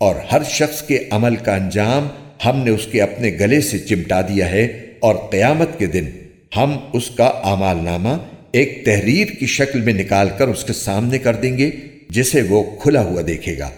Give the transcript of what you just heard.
اور ہر شخص کے عمل کا انجام ہم نے اس کے اپنے گلے سے چمٹا دیا ہے اور قیامت کے دن ہم اس کا اعمال نامہ ایک تحریر کی شکل میں نکال کر اس کے سامنے کر دیں گے جسے وہ کھلا ہوا دیکھے گا۔